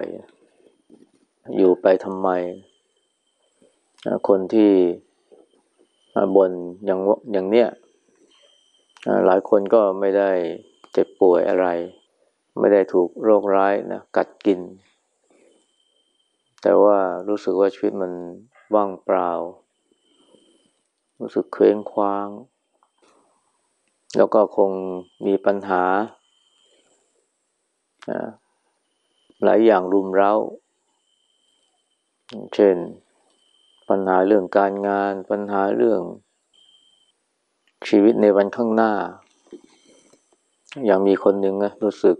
ที่ได้ยินคนบ่อยอยู่ไปทำไม คนที่บนอย่างอย่างเนี้ยหลายคนก็ไม่ได้เจ็บป่วยอะไร ไม่ได้ถูกโรคร้ายนะกัดกิน แต่ว่ารู้สึกว่าชีวิตมันว่างเปล่า รู้สึกเคว้งคว้าง แล้วก็คงมีปัญหา หลายอย่างรุมเร้า เช่น ปัญหาเรื่องการงาน ปัญหาเรื่อง ชีวิตในวันข้างหน้า อย่างมีคนหนึ่งนะรู้สึก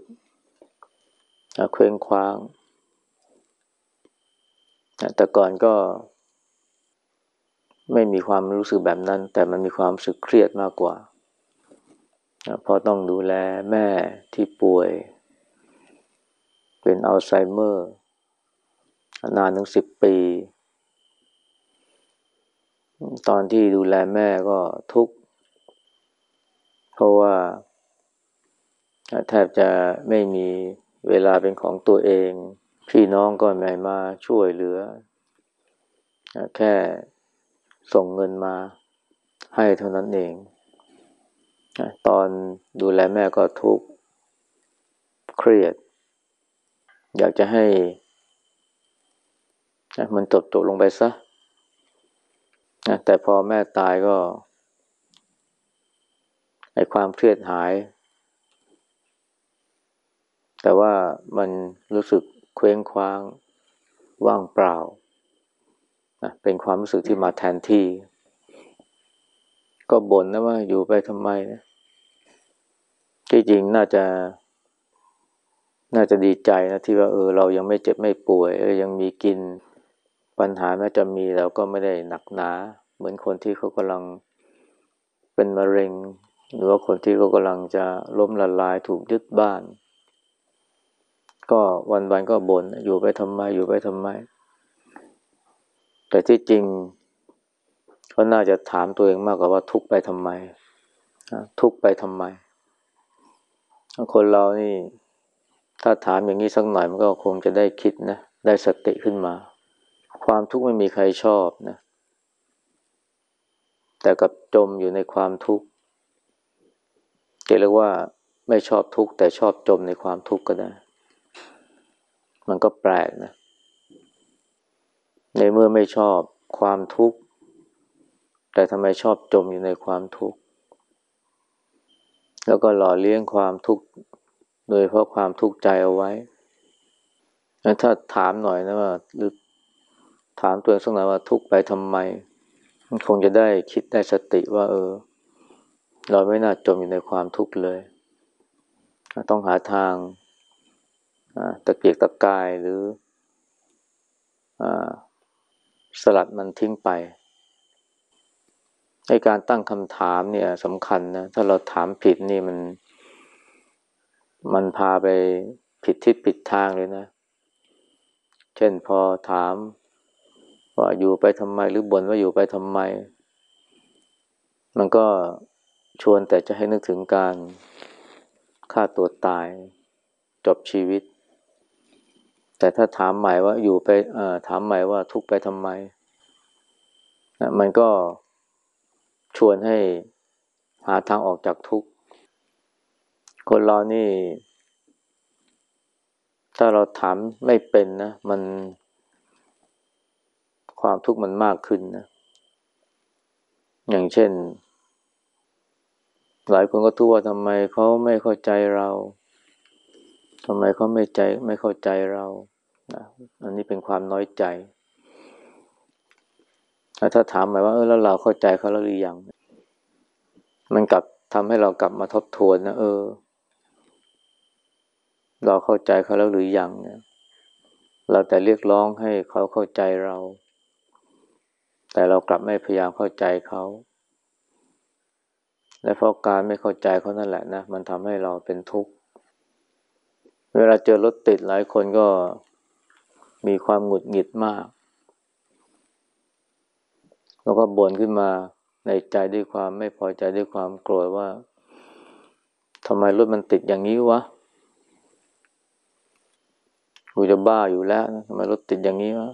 เคว้งคว้าง แต่ก่อนก็ ไม่มีความรู้สึกแบบนั้น แต่มันมีความรู้สึกเครียดมากกว่าเพราะต้องดูแลแม่ที่ป่วย เป็นอัลไซเมอร์ นานถึงสิบปี ตอนที่ดูแลแม่ก็ทุกข์ เพราะว่าแทบจะไม่มีเวลาเป็นของตัวเอง พี่น้องก็ไม่มาช่วยเหลือ แค่ส่งเงินมาให้เท่านั้นเอง ตอนดูแลแม่ก็ทุกข์เครียด อยากจะให้มันจบจบลงไปซะแต่พอแม่ตายก็ไอความเครียดหาย แต่ว่ามันรู้สึกเคว้งคว้างว่างเปล่า เป็นความรู้สึกที่มาแทนที่ ก็บ่นนะว่าอยู่ไปทำไมนะที่จริงน่าจะ น่าจะดีใจนะที่ว่าเออเรายังไม่เจ็บไม่ป่วยเออยังมีกินปัญหาแม้จะมีเราก็ไม่ได้หนักหนา เหมือนคนที่เขากำลังเป็นมะเร็ง หรือว่าคนที่เขากำลังจะล้มละลายถูกยึดบ้าน ก็วันๆก็บน่นอยู่ไปทำไมอยู่ไปทำไม แต่ที่จริงเขาน่าจะถามตัวเองมากกว่าว่าทุกไปทำไมทุกไปทำไมคนเรานี่ ถ้าถามอย่างนี้สักหน่อยมันก็คงจะได้คิดนะ ได้สติขึ้นมา ความทุกข์ไม่มีใครชอบนะ แต่กับจมอยู่ในความทุกข์เรียกว่าไม่ชอบทุกข์แต่ชอบจมในความทุกข์ก็ได้ มันก็แปลกนะ ในเมื่อไม่ชอบความทุกข์ แต่ทำไมชอบจมอยู่ในความทุกข์ แล้วก็หล่อเลี้ยงความทุกข์ โดยเพราะความทุกข์ใจเอาไว้ ถ้าถามหน่อยนะว่าหรือถามตัวเองสักหน่อยว่าทุกข์ไปทำไมมันคงจะได้คิดได้สติว่า เออ เราไม่น่าจมอยู่ในความทุกข์เลย ต้องหาทางตะเกียกตะกายหรืออสลัดมันทิ้งไปในการตั้งคำถามเนี่ยสำคัญนะ ถ้าเราถามผิดนี่มัน มันพาไปผิดทิศผิดทางเลยนะ เช่นพอถาม ว่าอยู่ไปทำไมหรือบ่นว่าอยู่ไปทำไม มันก็ชวนแต่จะให้นึกถึงการฆ่าตัวตาย จบชีวิต แต่ถ้าถามใหม่ว่าอยู่ไปถามใหม่ว่าทุกไปทำไมนะมันก็ชวนให้หาทางออกจากทุกข์ คนเรานี่ ถ้าเราถามไม่เป็นนะ มัน ความทุกข์มันมากขึ้นนะ อย่างเช่น หลายคนก็ทุกว่าทำไมเขาไม่เข้าใจเราทำไมเขาไม่ใจไม่เข้าใจเรานะอันนี้เป็นความน้อยใจ ถ้าถามหมายว่าเออแล้วเราเข้าใจเขาแล้วหรือยัง มันกลับทำให้เรากลับมาทบทวนนะเออ เราเข้าใจเขาแล้วหรือยังเนี่ยเราแต่เรียกร้องให้เขาเข้าใจเรา แต่เรากลับไม่พยายามเข้าใจเขา และเพราะการไม่เข้าใจเขานั่นแหละนะ มันทำให้เราเป็นทุกข์ เวลาเจอรถติดหลายคนก็มีความหงุดหงิดมาก แล้วก็บ่นขึ้นมาในใจด้วยความไม่พอใจด้วยความโกรธว่าทำไมรถมันติดอย่างนี้วะ กูจะบ้าอยู่แล้วทำไมรถติดอย่างนี้วะ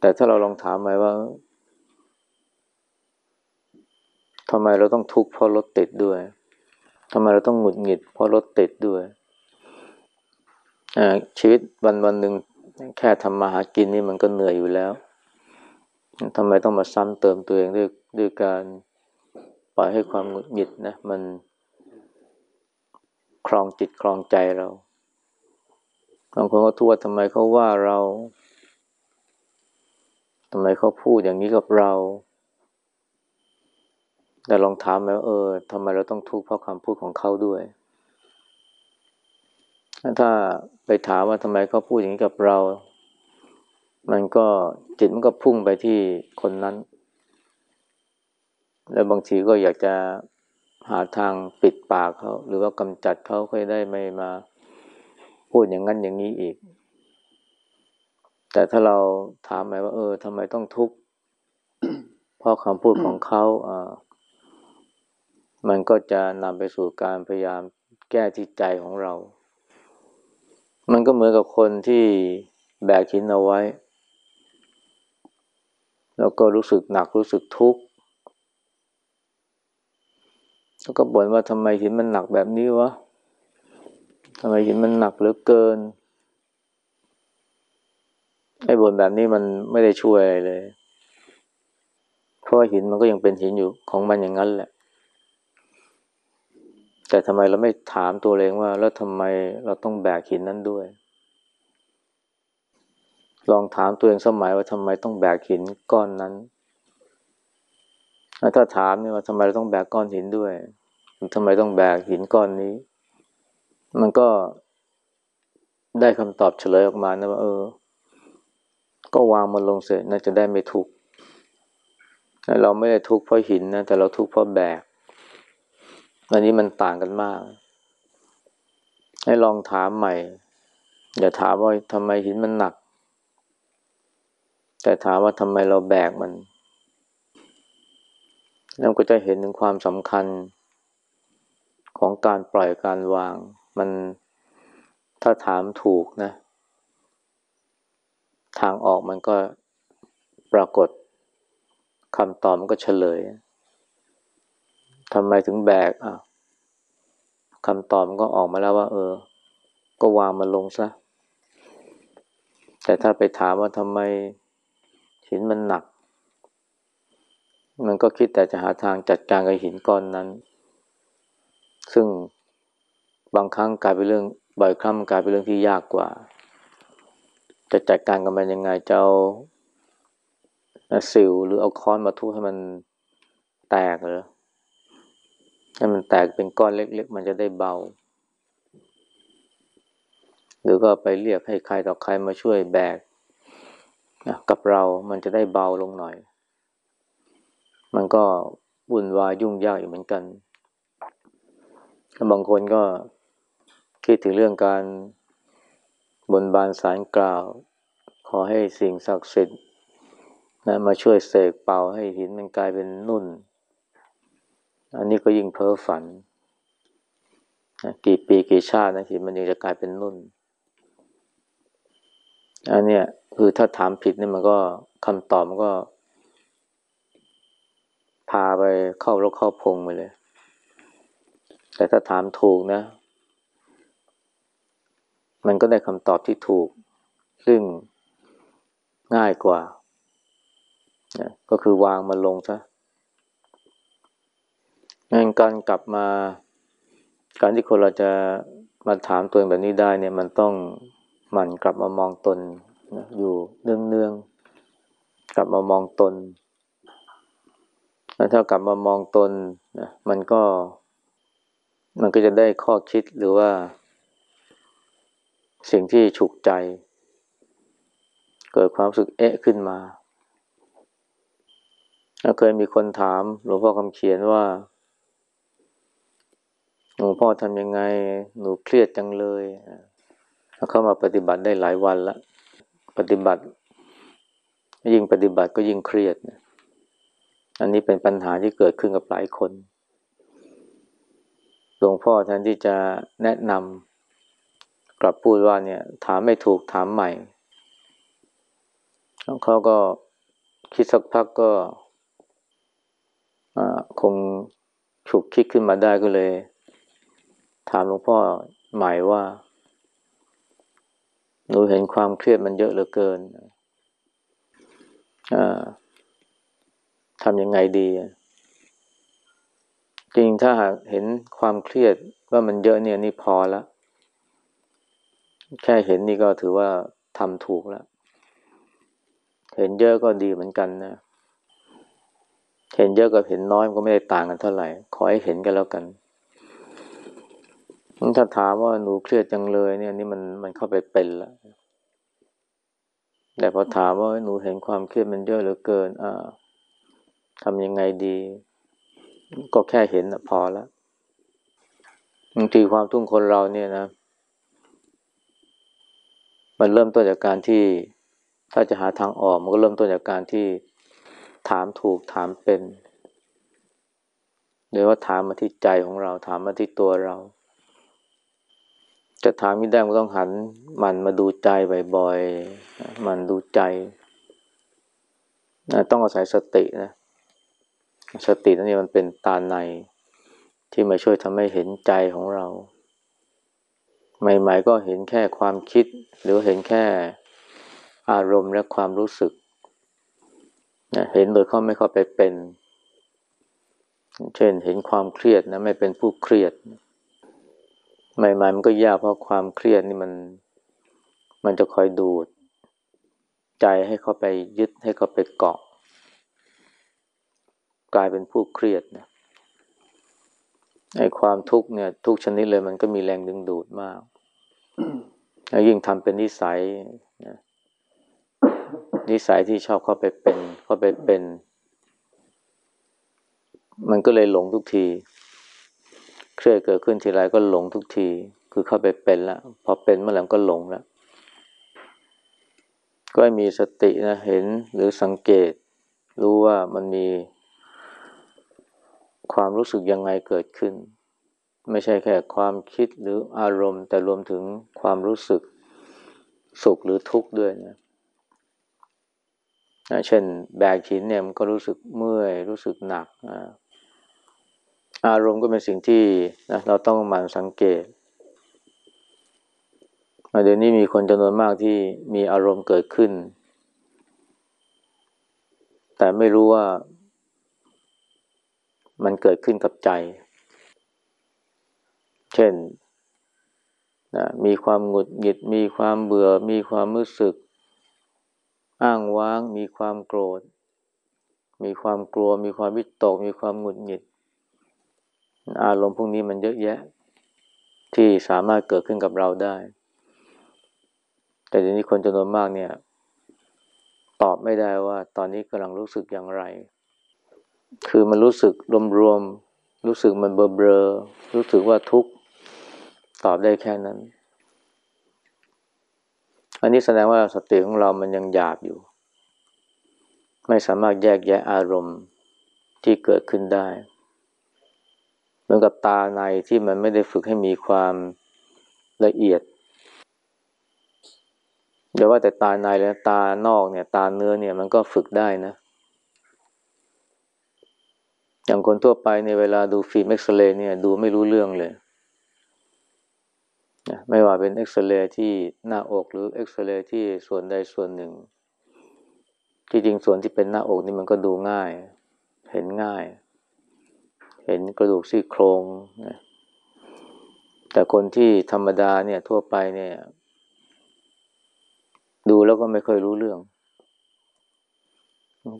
แต่ถ้าเราลองถามไปว่าทำไมเราต้องทุกข์เพราะรถติดด้วยทำไมเราต้องหงุดหงิดเพราะรถติดด้วยชีวิตวันวันหนึ่งแค่ทำมาหากินนี่มันก็เหนื่อยอยู่แล้วทำไมต้องมาซ้ำเติมตัวเองด้วยด้วยการปล่อยให้ความหงุดหงิดนะ มันครองจิตครองใจเรา บางคนก็ทั่วทำไมเขาว่าเราทำไมเขาพูดอย่างนี้กับเรา แต่ลองถามไหมว่าเออทำไมเราต้องทุกข์เพราะคำพูดของเขาด้วย ถ้าไปถามว่าทำไมเขาพูดอย่างนี้กับเรา มันก็จิตมันก็พุ่งไปที่คนนั้น แล้วบางทีก็อยากจะหาทางปิดปากเขา หรือว่ากำจัดเขาค่อยได้ไม่มา พูดอย่างนั้นอย่างนี้อีก แต่ถ้าเราถามไหมว่า เออทำไมต้องทุกข์เพราะคำพูดของเขาอ่ามันก็จะนำไปสู่การพยายามแก้ที่ใจของเรา มันก็เหมือนกับคนที่แบกหินเอาไว้ แล้วก็รู้สึกหนักรู้สึกทุกข์แล้วก็บ่นว่าทำไมหินมันหนักแบบนี้วะ ทำไมหินมันหนักเหลือเกิน ไอ้บ่นแบบนี้มันไม่ได้ช่วยอะไรเลย เพราะหินมันก็ยังเป็นหินอยู่ของมันอย่างนั้นแหละ แต่ทำไมเราไม่ถามตัวเองว่า แล้วทำไมเราต้องแบกหินนั้นด้วย ลองถามตัวเองสมัยว่าทำไมต้องแบกหินก้อนนั้น ถ้าถามเนี่ยว่าทำไมเราต้องแบกก้อนหินด้วยทำไมต้องแบกหินก้อนนี้ มันก็ได้คำตอบเฉลยออกมานะว่าเออ ก็วางมันลงเสร็จน่าจะได้ไม่ทุกข์เราไม่ได้ทุกข์เพราะหินนะแต่เราทุกข์เพราะแบกอันนี้มันต่างกันมาก ให้ลองถามใหม่ อย่าถามว่าทำไมหินมันหนัก แต่ถามว่าทำไมเราแบกมันแล้วก็จะเห็นถึงความสำคัญของการปล่อยการวาง มันถ้าถามถูกนะ ทางออกมันก็ปรากฏคำตอบมันก็เฉลยทำไมถึงแบกอะคำตอบมันก็ออกมาแล้วว่า เออ ก็วางมันลงซะ แต่ถ้าไปถามว่าทำไมหินมันหนัก มันก็คิดแต่จะหาทางจัดการกับหินก้อนนั้น ซึ่ง บางครั้งกลายเป็นเรื่องบ่อยครั้งกลายเป็นเรื่องที่ยากกว่า จะจัดการกับมันยังไงจะเอาสิวหรือเอาค้อนมาทุบให้มันแตกหรือให้มันแตกเป็นก้อนเล็ก ๆ มันจะได้เบา หรือก็ไปเรียกให้ใครต่อใครมาช่วยแบกกับเรามันจะได้เบาลงหน่อย มันก็วุ่นวายยุ่งยากอยู่เหมือนกัน บางคนก็ คิดถึงเรื่องการบนบานสารกล่าว ขอให้สิ่งศักดิ์สิทธิ์นะมาช่วยเสกเป่าให้หินมันกลายเป็นนุ่น อันนี้ก็ยิ่งเพ้อฝันนะกี่ปีกี่ชาตินะหินมันยังจะกลายเป็นนุ่น อันเนี้ยคือถ้าถามผิดเนี่ยมันก็คำตอบมันก็ พาไปเข้ารกเข้าพงไปเลย แต่ถ้าถามถูกนะ มันก็ได้คำตอบที่ถูก ซึ่งง่ายกว่า ก็คือวางมันลงซะงั้นการกลับมา การที่คนเราจะมาถามตัวเองแบบนี้ได้เนี่ย มันต้องหมั่นกลับมามองตนนะอยู่เนืองๆ กลับมามองตนแล้วถ้ากลับมามองตนนะมันก็ มันก็จะได้ข้อคิดหรือว่า สิ่งที่ฉุกใจ เกิดความสึกเอ๊ะขึ้นมาเคยมีคนถามหลวงพ่อคำเขียนว่าหลวงพ่อทำยังไง หนูเครียดจังเลยเข้ามาปฏิบัติได้หลายวันละปฏิบัติ ยิ่งปฏิบัติก็ยิ่งเครียด อันนี้เป็นปัญหาที่เกิดขึ้นกับหลายคน หลวงพ่อแทนที่จะแนะนำ กลับพูดว่าเนี่ย ถามไม่ถูกถามใหม่เขาก็คิดสักพักก็คงฉุกคิดขึ้นมาได้ก็เลย ถามหลวงพ่อใหม่ว่า หนูเห็นความเครียดมันเยอะเหลือเกินทำยังไงดี จริงถ้าหากเห็นความเครียดว่ามันเยอะเนี่ยนี่พอแล้ว แค่เห็นนี่ก็ถือว่าทำถูกแล้ว เห็นเยอะก็ดีเหมือนกันนะ เห็นเยอะกับเห็นน้อยมันก็ไม่ได้ต่างกันเท่าไหร่ ขอให้เห็นกันแล้วกันถ้าถามว่าหนูเครียดจังเลย เนี่ยนี่มันมันเข้าไปเป็นแล้วแต่พอถามว่าหนูเห็นความเครียดมันเยอะเหลือเกิน อ่าทำยังไงดี ก็แค่เห็นพอแล้วบางทีความทุ่งคนเราเนี่ยนะ มันเริ่มต้นจากการที่ถ้าจะหาทางออกมันก็เริ่มต้นจากการที่ถามถูกถามเป็นหรือว่าถามมาที่ใจของเรา ถามมาที่ตัวเรา จะถามไม่ได้ก็ต้องหัน มันมาดูใจบ่อยๆมันดูใจต้องอาศัยสตินะสตินั่นนี่มันเป็นตาในที่มาช่วยทำให้เห็นใจของเรา ใหม่ ๆ ก็เห็นแค่ความคิด หรือเห็นแค่อารมณ์และความรู้สึกนะเห็นโดยเขาไม่เข้าไปเป็น เช่นเห็นความเครียดนะไม่เป็นผู้เครียด ใหม่ๆมันก็ยากเพราะความเครียดนี่มัน มันจะคอยดูด ใจให้เขาไปยึดให้เขาไปเกาะ กลายเป็นผู้เครียดนะไอ้ความทุกข์เนี่ย ทุกชนิดเลยมันก็มีแรงดึงดูดมาก ยิ่งทำเป็นนิสัยนะนิสัยที่ชอบเข้าไปเป็น เข้าไปเป็น มันก็เลยหลงทุกที เครียดเกิดขึ้นทีไรก็หลงทุกที คือเข้าไปเป็นแล้วพอเป็นเมื่อไหร่ก็หลงแล้วก็มีสตินะเห็นหรือสังเกต รู้ว่ามันมีความรู้สึกยังไงเกิดขึ้น ไม่ใช่แค่ความคิดหรืออารมณ์ แต่รวมถึงความรู้สึกสุขหรือทุกข์ด้วยนะเช่นแบกหินเนี่ยมันก็รู้สึกเมื่อย รู้สึกหนัก อาอารมณ์ก็เป็นสิ่งที่นะเราต้องมันสังเกตเดี๋ยวนี้มีคนจำนวนมากที่มีอารมณ์เกิดขึ้น แต่ไม่รู้ว่ามันเกิดขึ้นกับใจ เช่นนะมีความหงุดหงิด มีความเบื่อ มีความรู้สึก อ้างว้าง มีความโกรธ มีความกลัว มีความวิตก มีความหงุดหงิด อารมณ์พวกนี้มันเยอะแยะ ที่สามารถเกิดขึ้นกับเราได้ แต่ทีนี้คนจำนวนมากเนี่ย ตอบไม่ได้ว่า ตอนนี้กำลังรู้สึกอย่างไร คือมันรู้สึกรวมๆ รู้สึกมันเบลอรรู้สึกว่าทุกข์ ตอบได้แค่นั้น อันนี้แสดงว่าสติของเรามันยังหยาบอยู่ ไม่สามารถแยกแยะอารมณ์ที่เกิดขึ้นได้เหมือนกับตาในที่มันไม่ได้ฝึกให้มีความละเอียดเดี๋ยวว่าแต่ตาในแล้วตานอกเนี่ย ตาเนื้อเนี่ยมันก็ฝึกได้นะ อย่างคนทั่วไปในเวลาดูฟิล์มเอ็กซเรย์เนี่ย ดูไม่รู้เรื่องเลย ไม่ว่าเป็นเอ็กซเรย์ที่หน้าอกหรือเอ็กซเรย์ที่ส่วนใดส่วนหนึ่ง ที่จริงส่วนที่เป็นหน้าอกนี่มันก็ดูง่าย เห็นง่าย เห็นกระดูกซี่โครงนะแต่คนที่ธรรมดาเนี่ยทั่วไปเนี่ย ดูแล้วก็ไม่ค่อยรู้เรื่อง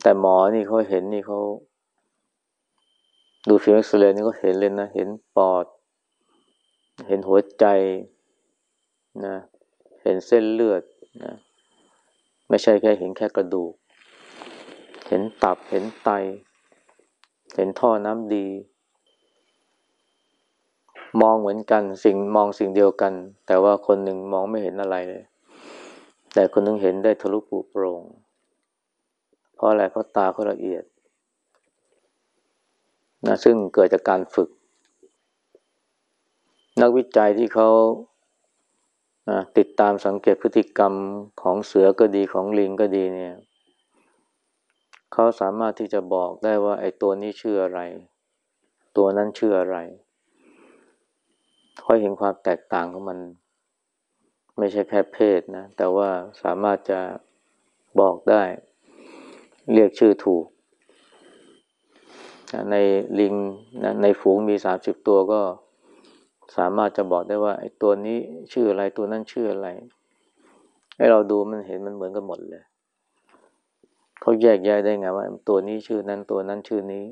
แต่หมอนี่เขาเห็นนี่เขาดูฟิล์มเอ็กซเรย์นี่ก็เห็นเลยนะ เห็นปอด เห็นหัวใจนะ เห็นเส้นเลือดนะ ไม่ใช่แค่เห็นแค่กระดูก เห็นตับ เห็นไต เห็นท่อน้ำดี มองเหมือนกัน สิ่งมองสิ่งเดียวกัน แต่ว่าคนหนึ่งมองไม่เห็นอะไรเลย แต่คนหนึ่งเห็นได้ทะลุปูโปร่ง เพราะอะไร เพราะตาเขาละเอียดนะซึ่งเกิดจากการฝึก นักวิจัยที่เขาติดตามสังเกตพฤติกรรมของเสือก็ดีของลิงก็ดีเนี่ยเขาสามารถที่จะบอกได้ว่า ไอ้ตัวนี้ชื่ออะไร ตัวนั้นชื่ออะไรค่อยเห็นความแตกต่างของมัน ไม่ใช่แค่เพศนะ แต่ว่าสามารถจะบอกได้ เรียกชื่อถูก ในลิงในฝูงมีสามสิบตัวก็ สามารถจะบอกได้ว่าไอ้ตัวนี้ชื่ออะไรตัวนั้นชื่ออะไร ให้เราดูมันเห็นมันเหมือนกันหมดเลยเขาแยกแยะได้ไงว่า ตัวนี้ชื่อนั้นตัวนั้นชื่อนี้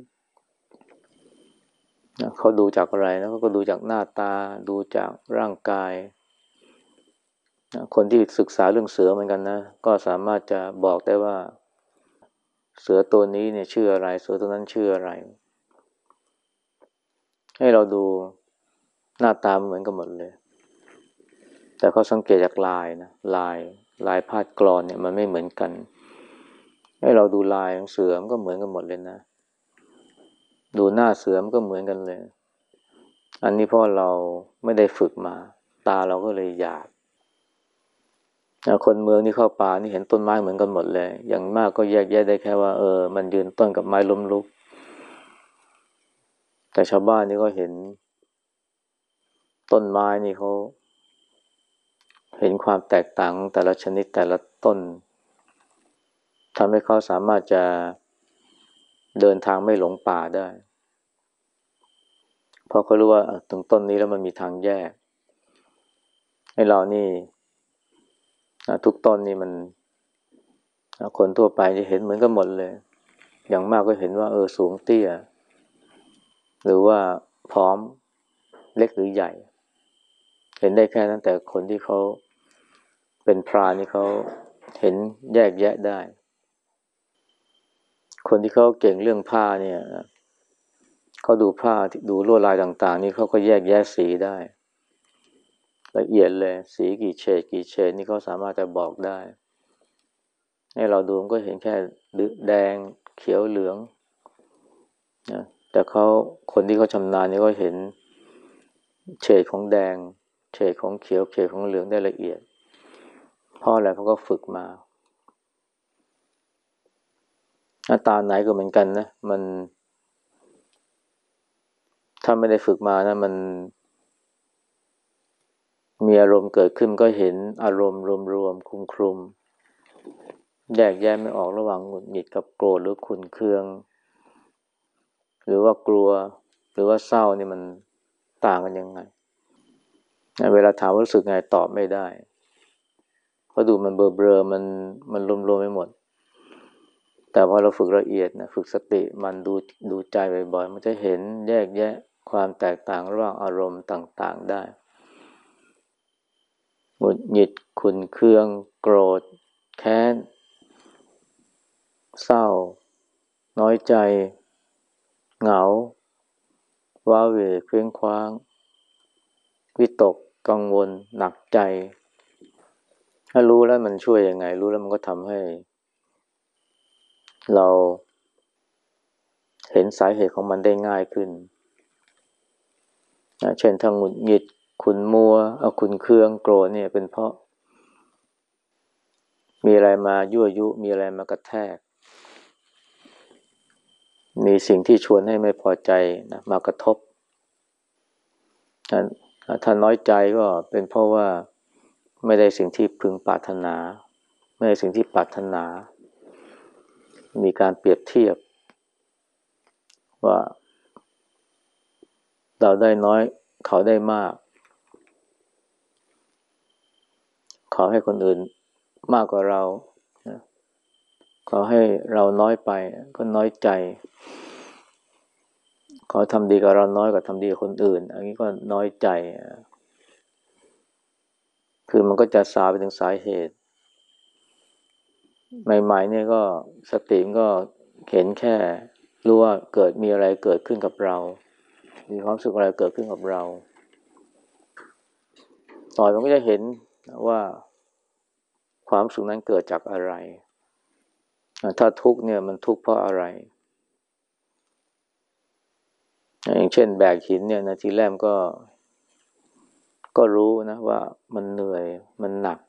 เขาดูจากอะไรนะเขาก็ดูจากหน้าตา ดูจากร่างกายคนที่ศึกษาเรื่องเสือเหมือนกันนะ ก็สามารถจะบอกได้ว่า เสือตัวนี้เนี่ยชื่ออะไร เสือตัวนั้นชื่ออะไร ให้เราดู หน้าตาเหมือนกันหมดเลย แต่เขาสังเกตจากลายนะลายลายพาดกรอนเนี่ยมันไม่เหมือนกันให้เราดูลายของเสือมันก็เหมือนกันหมดเลยนะ ดูหน้าเสือมันก็เหมือนกันเลย อันนี้เพราะเราไม่ได้ฝึกมา ตาเราก็เลยหยาบคนเมืองที่เข้าป่านี่เห็นต้นไม้เหมือนกันหมดเลย อย่างมากก็แยกแยะได้แค่ว่าเออ มันยืนต้นกับไม้ล้มลุก แต่ชาวบ้านนี่ก็เห็น ต้นไม้นี่เขาเห็นความแตกต่างแต่ละชนิดแต่ละต้นทำให้เขาสามารถจะเดินทางไม่หลงป่าได้ เพราะเขารู้ว่าตรงต้นนี้แล้วมันมีทางแยก ให้เรานี่ทุกต้นนี่มันคนทั่วไปจะเห็นเหมือนกันหมดเลย อย่างมากก็เห็นว่า เออสูงเตี้ย หรือว่าพร้อมเล็กหรือใหญ่ เห็นได้แค่นั้นแต่คนที่เขาเป็นพรานนี่เขาเห็นแยกแยะได้ คนที่เขาเก่งเรื่องผ้าเนี่ยเขาดูผ้าดูลวดลายต่าง ๆ นี่เขาก็แยกแยะสีได้ ละเอียดเลย สีกี่เฉดกี่เฉดนี่เขาสามารถจะบอกได้ ให้เราดูมก็เห็นแค่แดงเขียวเหลืองนะแต่เขาคนที่เขาชำนาญนี่ก็เห็นเฉดของแดง เฉดของเขียวเฉดของเหลืองได้ละเอียดเพราะอะไรเขาก็ฝึกมาาตาไหนก็เหมือนกันนะ มัน ถ้าไม่ได้ฝึกมานะมันมีอารมณ์เกิดขึ้นก็เห็นอารมณ์รวมๆคุมคลุมแยกแยะไม่ออกระหว่างหงุดหงิดกับโกรธหรือขุนเคือง หรือว่ากลัว หรือว่าเศร้านี่มันต่างกันยังไง เวลาถามว่ารู้สึกไงตอบไม่ได้เพราะดูมันเบลอเบลอมันมันรวมๆไปหมด แต่พอเราฝึกละเอียดนะฝึกสติมันดูดูใจบ่อยๆ มันจะเห็นแยกแยะความแตกต่างระหว่างอารมณ์ต่าง ๆได้หงุดหงิดขุนเคือง โกรธ แค้น เศร้า น้อยใจ เหงา ว้าเหวเคว้งคว้าง วิตก กังวลหนักใจ ถ้ารู้แล้วมันช่วยยังไง รู้แล้วมันก็ทำให้ เราเห็นสาเหตุของมันได้ง่ายขึ้นเช่นทางหงุดหงิดขุนมัวเอาขุนเคืองโกรธเนี่ยเป็นเพราะ มีอะไรมายั่วยุ มีอะไรมากระแทก มีสิ่งที่ชวนให้ไม่พอใจนะมากระทบ ถ้าน้อยใจก็เป็นเพราะว่าไม่ได้สิ่งที่พึงปรารถนา ไม่ได้สิ่งที่ปรารถนา มีการเปรียบเทียบ ว่า เราได้น้อยเขาได้มาก เขาให้คนอื่นมากกว่าเรา เขาให้เราน้อยไปก็น้อยใจ เขาทำดีกับเราน้อยกว่าทำดีกับคนอื่น อันนี้ก็น้อยใจ คือมันก็จะสาไปถึงสาเหตุ ใหม่ ๆ เนี่ยก็สติมก็เห็นแค่รู้ว่าเกิดมีอะไรเกิดขึ้นกับเรา มีความสุขอะไรเกิดขึ้นกับเรา ต่อมันก็จะเห็นว่าความสุขนั้นเกิดจากอะไร ถ้าทุกเนี่ยมันทุกเพราะอะไร อย่างเช่นแบกหินเนี่ยนะทีแรกก็ ก็รู้นะว่ามันเหนื่อยมันหนัก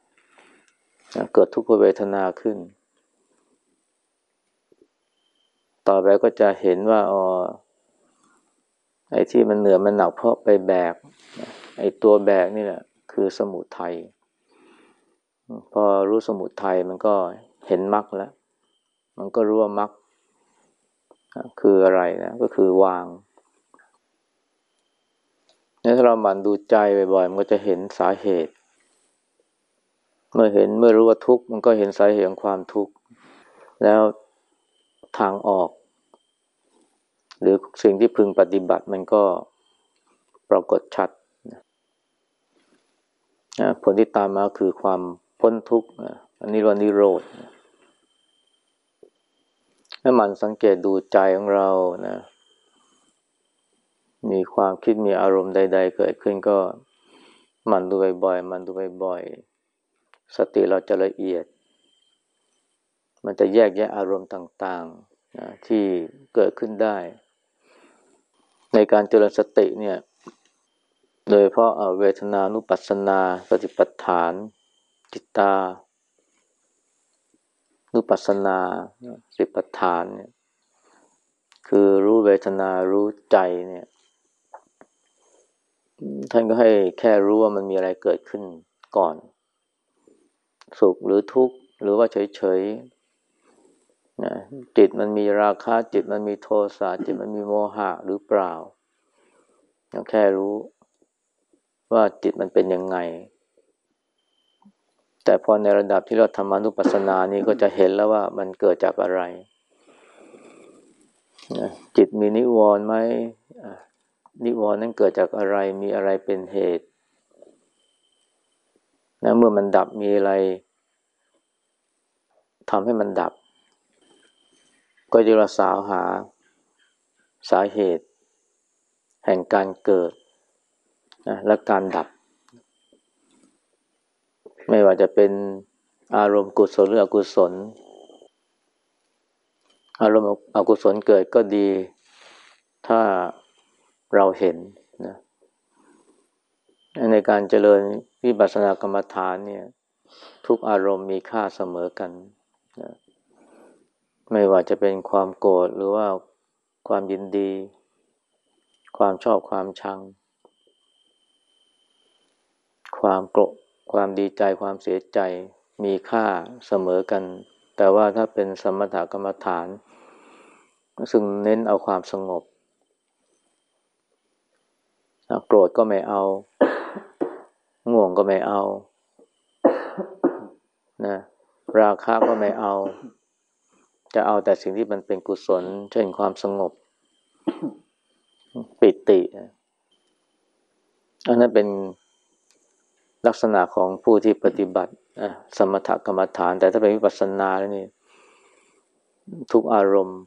นะเกิดทุกขเวทนาขึ้น ต่อไปก็จะเห็นว่าอ๋อไอ้ที่มันเหนื่อยมันหนักเพราะไปแบก ไอ้ตัวแบกนี่แหละ คือสมุทัยพอรู้สมุทัยมันก็เห็นมรรคแล้ว มันก็รู้ว่ามรรคคืออะไรนะ ก็คือวาง ถ้าเราหมั่นดูใจบ่อยๆ มันก็จะเห็นสาเหตุ เมื่อเห็นเมื่อรู้ว่าทุกข์มันก็เห็นสาเหตุของความทุกข์ แล้วทางออก หรือสิ่งที่พึงปฏิบัติมันก็ปรากฏชัดผลที่ตามมาคือความพ้นทุกข์อันนี้วันนิโรธให้มันสังเกตดูใจของเรานะ มีความคิดมีอารมณ์ใด ๆ เกิดขึ้นก็มันดูบ่อยๆมันดูบ่อยๆสติเราจะละเอียด มันจะแยกแยะอารมณ์ต่างๆนะที่เกิดขึ้นได้ ในการเจริญสติเนี่ย โดยเพราะเวทนานุปัสสนาสติปัฏฐาน จิตตา นุปัสสนาสติปัฏฐานเนี่ยคือรู้เวทนารู้ใจเนี่ย ท่านก็ให้แค่รู้ว่ามันมีอะไรเกิดขึ้นก่อน สุขหรือทุกข์หรือว่าเฉยๆนะจิตมันมีราคะ จิตมันมีโทสะจิตมันมีโมหะหรือเปล่าแค่รู้ว่าจิตมันเป็นยังไง แต่พอในระดับที่เราทำอนุปัสสนานี้ก็จะเห็นแล้วว่ามันเกิดจากอะไรจิตมีนิวรณ์ไหม นิวรณ์นั้นเกิดจากอะไรมีอะไรเป็นเหตุนะเมื่อมันดับมีอะไรทำให้มันดับ ก็จะรักษาหาสาเหตุ แห่งการเกิดนะและการดับ ไม่ว่าจะเป็นอารมณ์กุศลหรืออกุศล อารมณ์อกุศลเกิดก็ดี ถ้า เราเห็นนะในการเจริญวิปัสสนากรรมฐานเนี่ย ทุกอารมณ์มีค่าเสมอกันนะไม่ว่าจะเป็นความโกรธหรือว่าความยินดี ความชอบความชัง ความโกรธความดีใจความเสียใจมีค่าเสมอกัน แต่ว่าถ้าเป็นสมถกรรมฐาน ซึ่งเน้นเอาความสงบ โกรธก็ไม่เอา ง่วงก็ไม่เอา นะ ราคะก็ไม่เอา จะเอาแต่สิ่งที่มันเป็นกุศล เช่นความสงบ ปิติ อันนั้นเป็นลักษณะของผู้ที่ปฏิบัติสมถกรรมฐาน แต่ถ้าเป็นวิปัสสนาแล้วนี่ ทุกอารมณ์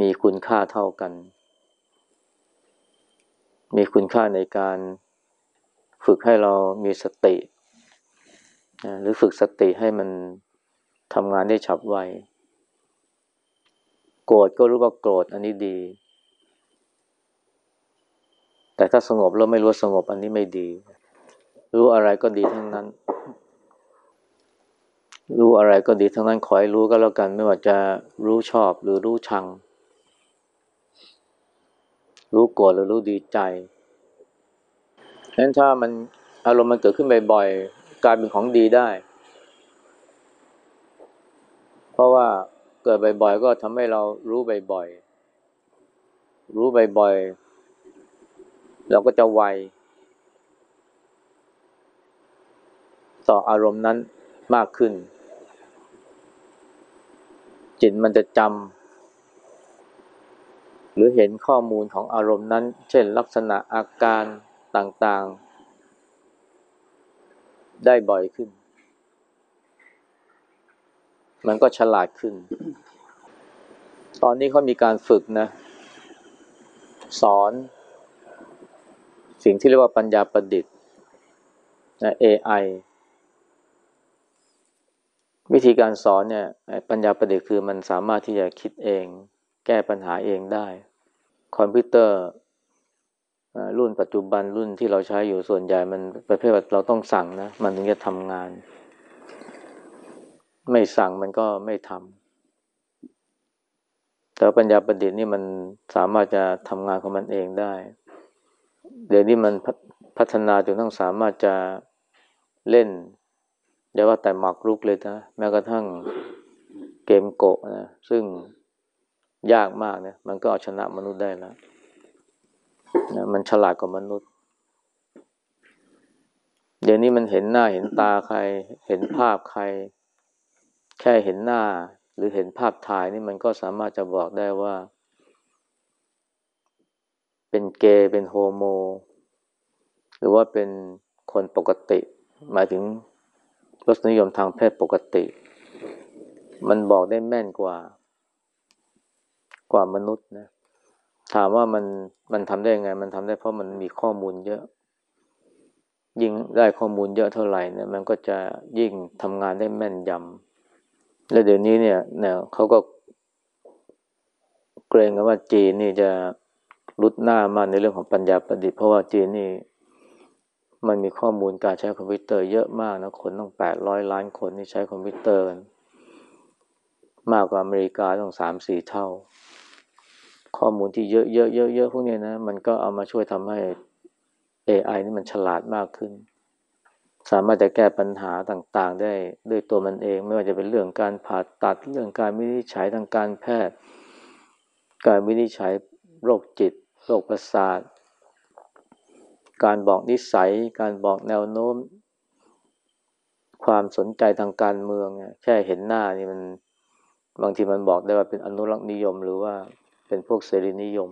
มีคุณค่าเท่ากัน มีคุณค่าในการฝึกให้เรามีสติ หรือฝึกสติให้มันทำงานได้ฉับไว โกรธก็รู้ว่าโกรธอันนี้ดี แต่ถ้าสงบแล้วไม่รู้สงบอันนี้ไม่ดี รู้อะไรก็ดีทั้งนั้น รู้อะไรก็ดีทั้งนั้นขอให้รู้ก็แล้วกัน ไม่ว่าจะรู้ชอบหรือรู้ชัง รู้โกรธหรือรู้ดีใจนั้นถ้ามันอารมณ์มันเกิดขึ้นบ่อยๆกลายเป็นของดีได้ เพราะว่าเกิดบ่อยๆก็ทำให้เรารู้บ่อยๆรู้บ่อยๆเราก็จะไวต่ออารมณ์นั้นมากขึ้น จิตมันจะจำ หรือเห็นข้อมูลของอารมณ์นั้น เช่นลักษณะอาการต่างๆ ได้บ่อยขึ้น มันก็ฉลาดขึ้น ตอนนี้เขามีการฝึกนะ สอนสิ่งที่เรียกว่าปัญญาประดิษฐ์นะ AI วิธีการสอนเนี่ยปัญญาประดิษฐ์คือมันสามารถที่จะคิดเอง แก้ปัญหาเองได้ คอมพิวเตอร์รุ่นปัจจุบันรุ่นที่เราใช้อยู่ส่วนใหญ่มันประเภทว่าเราต้องสั่งนะ มันถึงจะทำงาน ไม่สั่งมันก็ไม่ทำแต่ปัญญาประดิษฐ์นี่มันสามารถจะทำงานของมันเองได้ เดี๋ยวนี้มันพัฒนาจนทั้งสามารถจะเล่นเดี๋ยวว่าแต่หมากรุกเลยนะ แม้กระทั่งเกมโกะนะซึ่ง ยากมากเนี่ยมันก็เอาชนะมนุษย์ได้แล้วนะมันฉลาดกว่ามนุษย์ เดี๋ยวนี้มันเห็นหน้าเห็นตาใคร เห็นภาพใคร แค่เห็นหน้า หรือเห็นภาพถ่ายนี่มันก็สามารถจะบอกได้ว่า เป็นเกย์เป็นโฮโม หรือว่าเป็นคนปกติ หมายถึงรสนิยมทางเพศปกติ มันบอกได้แม่นกว่า กว่ามนุษย์นะ ถามว่ามันมันทำได้ยังไง มันทำได้เพราะมันมีข้อมูลเยอะ ยิ่งได้ข้อมูลเยอะเท่าไหร่เนี่ยมันก็จะยิ่งทำงานได้แม่นยำและเดี๋ยวนี้เนี่ยเนี่ยเขาก็เกรงกันว่าจีนนี่จะรุดหน้ามาในเรื่องของปัญญาประดิษฐ์เพราะว่าจีนนี่มันมีข้อมูลการใช้คอมพิวเตอร์เยอะมากนะ คนต้องแปดร้อยล้านคนที่ใช้คอมพิวเตอร์มากกว่าอเมริกาต้องสามสี่เท่า ข้อมูลที่เยอะเยอะเยอะเยอะพวกนี้นะ มันก็เอามาช่วยทำให้ AI นี่มันฉลาดมากขึ้น สามารถจะแก้ปัญหาต่างๆ ได้ด้วยตัวมันเอง ไม่ว่าจะเป็นเรื่องการผ่าตัดเรื่องการวินิจฉัยทางการแพทย์ การวินิจฉัยโรคจิตโรคประสาท การบอกนิสัย การบอกแนวโน้ม ความสนใจทางการเมืองแค่เห็นหน้านี่มันบางทีมันบอกได้ว่าเป็นอนุรักษ์นิยมหรือว่า เป็นพวกเสรีนิยม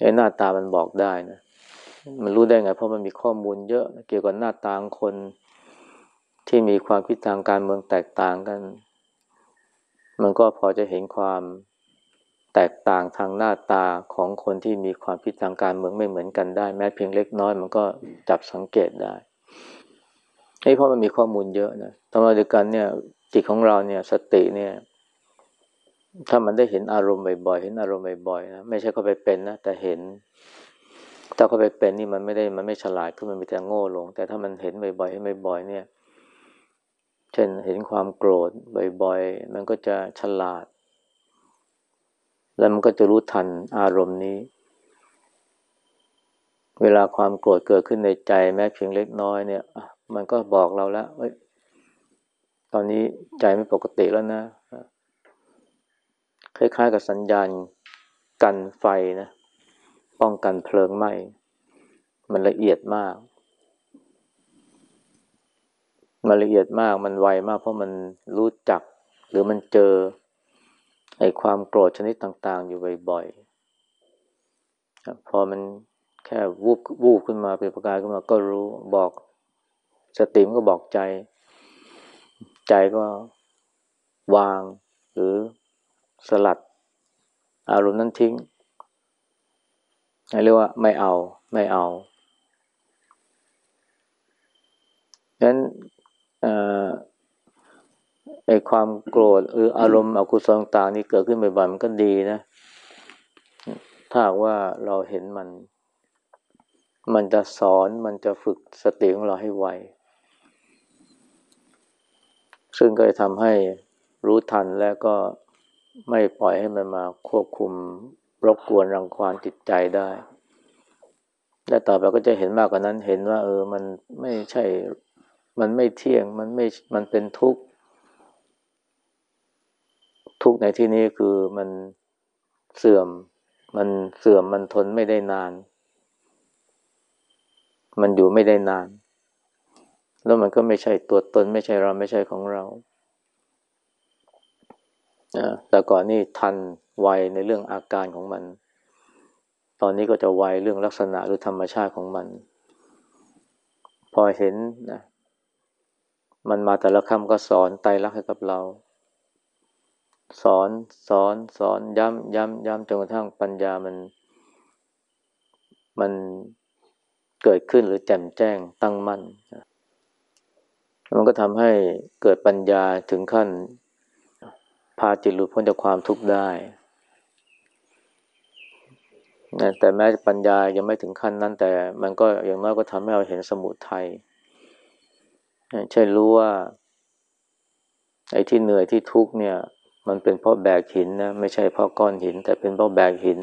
ไอ้หน้าตามันบอกได้นะมันรู้ได้ไง เพราะมันมีข้อมูลเยอะ เกี่ยวกับหน้าตาคนที่มีความคิดทางการเมืองแตกต่างกัน มันก็พอจะเห็นความแตกต่างทางหน้าตาของคนที่มีความคิดทางการเมืองไม่เหมือนกันได้ แม้เพียงเล็กน้อย มันก็จับสังเกตได้ไอ้เพราะมันมีข้อมูลเยอะนะทำไมเดียวกันเนี่ยจิตของเราเนี่ยสติเนี่ย ถ้ามันได้เห็นอารมณ์บ่อยๆ เห็นอารมณ์บ่อยๆนะไม่ใช่เขาไปเป็นนะแต่เห็น ถ้าเขาไปเป็นนี่มันไม่ได้มันไม่ฉลาดขึ้นมันมีแต่โง่ลง แต่ถ้ามันเห็นบ่อยๆเห็นบ่อยๆเนี่ย เช่นเห็นความโกรธบ่อยๆ มันก็จะฉลาด แล้วมันก็จะรู้ทันอารมณ์นี้ เวลาความโกรธเกิดขึ้นในใจแม้เพียงเล็กน้อยเนี่ยมันก็บอกเราแล้วเฮ้ยตอนนี้ใจไม่ปกติแล้วนะ คล้ายๆ กับสัญญาณกันไฟนะป้องกันเพลิงไหม้มันละเอียดมาก มันละเอียดมากมันไวมาก เพราะมันรู้จัก หรือมันเจอไอ้ความโกรธชนิดต่างๆ อยู่บ่อยๆพอมันแค่วูบวูบขึ้นมาเป็นประกายขึ้นมาก็รู้บอกสติมก็บอกใจ ใจก็วางหรือ สลัด อารมณ์นั้นทิ้งเรียกว่าไม่เอาไม่เอาฉะนั้นไอ้ความโกรธหรืออารมณ์อกุศลต่างๆนี่เกิดขึ้นบ่อยๆมันก็ดีนะ ถ้าว่าเราเห็นมัน มันจะสอนมันจะฝึกสติของเราให้ไว ซึ่งก็จะทำให้รู้ทันและก็ ไม่ปล่อยให้มันมาควบคุมรบกวนรังควานจิตใจได้ และต่อไปก็จะเห็นมากกว่านั้นเห็นว่า เออ มันไม่ใช่ มันไม่เที่ยง มันไม่ มันเป็นทุกข์ ทุกข์ในที่นี้คือมันเสื่อม มันเสื่อม มันทนไม่ได้นาน มันอยู่ไม่ได้นาน แล้วมันก็ไม่ใช่ตัวตน ไม่ใช่เรา ไม่ใช่ของเรา นะแต่ก่อนนี่ทันไวในเรื่องอาการของมัน ตอนนี้ก็จะไวเรื่องลักษณะหรือธรรมชาติของมัน พอเห็นนะมันมาแต่ละคำก็สอนไตรลักษณ์ให้กับเรา สอนสอนสอนย้ำย้ำย้ำจนกระทั่งปัญญามัน มันเกิดขึ้นหรือแจ่มแจ้งตั้งมั่น มันก็ทำให้เกิดปัญญาถึงขั้น พาจิตหลุดพ้นจากความทุกข์ได้นะแต่แม้ปัญญายังไม่ถึงขั้นนั้น แต่มันก็อย่างน้อยก็ทำให้เราเห็นสมุทัยเช่นรู้ว่า ไอ้ที่เหนื่อยที่ทุกข์เนี่ย มันเป็นเพราะแบกหินนะไม่ใช่เพราะก้อนหิน แต่เป็นเพราะแบกหิน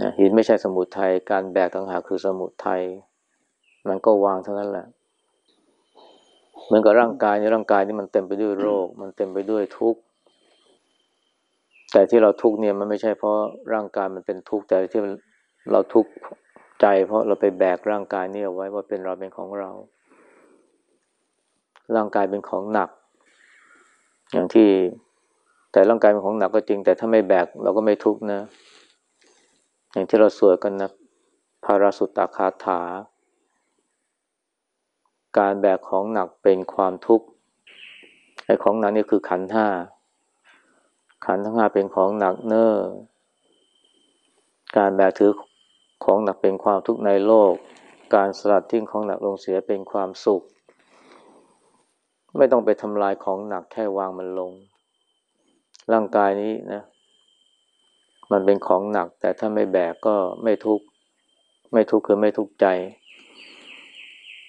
นะหินไม่ใช่สมุทัยการแบกต่างหากคือสมุทัยมันก็วางเท่านั้นแหละ เหมือนกับร่างกายในร่างกายนี่มันเต็มไปด้วยโรค มันเต็มไปด้วยทุกข์แต่ที่เราทุกข์เนี่ยมันไม่ใช่เพราะร่างกายมันเป็นทุกข์แต่ที่เราทุกข์ใจ เพราะเราไปแบกร่างกายนี่เอาไว้ว่าเป็นเราเป็นของเรา ร่างกายเป็นของหนัก อย่างที่แต่ร่างกายเป็นของหนักก็จริง แต่ถ้าไม่แบกเราก็ไม่ทุกข์นะ อย่างที่เราสวดกันนะภาราสุตตาคาถา การแบกของหนักเป็นความทุกข์ไอ้ของหนักนี่คือขันห้าขันทั้งห้าเป็นของหนักเนอ้อการแบกถือของหนักเป็นความทุกข์ในโลก การสลัดทิ้งของหนักลงเสียเป็นความสุข ไม่ต้องไปทำลายของหนักแค่วางมันลง ร่างกายนี้นะ มันเป็นของหนัก แต่ถ้าไม่แบกก็ไม่ทุกข์ไม่ทุกข์คือไม่ทุกข์ใจ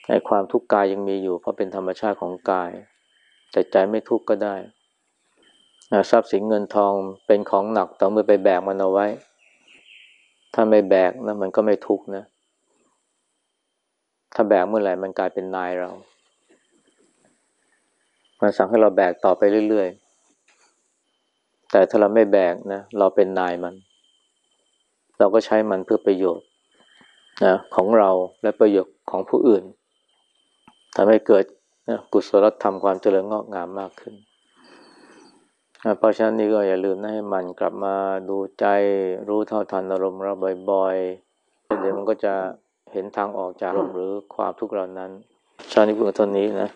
ในความทุกข์กายยังมีอยู่ เพราะเป็นธรรมชาติของกาย แต่ใจไม่ทุกข์ก็ได้ทรัพย์สินเงินทองเป็นของหนักต่อเมื่อไปแบกมันเอาไว้ ถ้าไม่แบกนะมันก็ไม่ทุกข์นะ ถ้าแบกเมื่อไหร่มันกลายเป็นนายเรามันสั่งให้เราแบกต่อไปเรื่อยๆ แต่ถ้าเราไม่แบกนะ เราเป็นนายมัน เราก็ใช้มันเพื่อประโยชน์นะของเราและประโยชน์ของผู้อื่น ทำให้เกิดกุศลธรรมความเจริญงอกงามมากขึ้น เพราะฉะนั้นนี่ก็อย่าลืมนะให้มันกลับมาดูใจรู้เท่าทันอารมณ์เราบ่อยๆ เดี๋ยวมันก็จะเห็นทางออกจากอารมณ์หรือความทุกข์เหล่านั้น ชาตินี้เพื่อเท่านี้นะ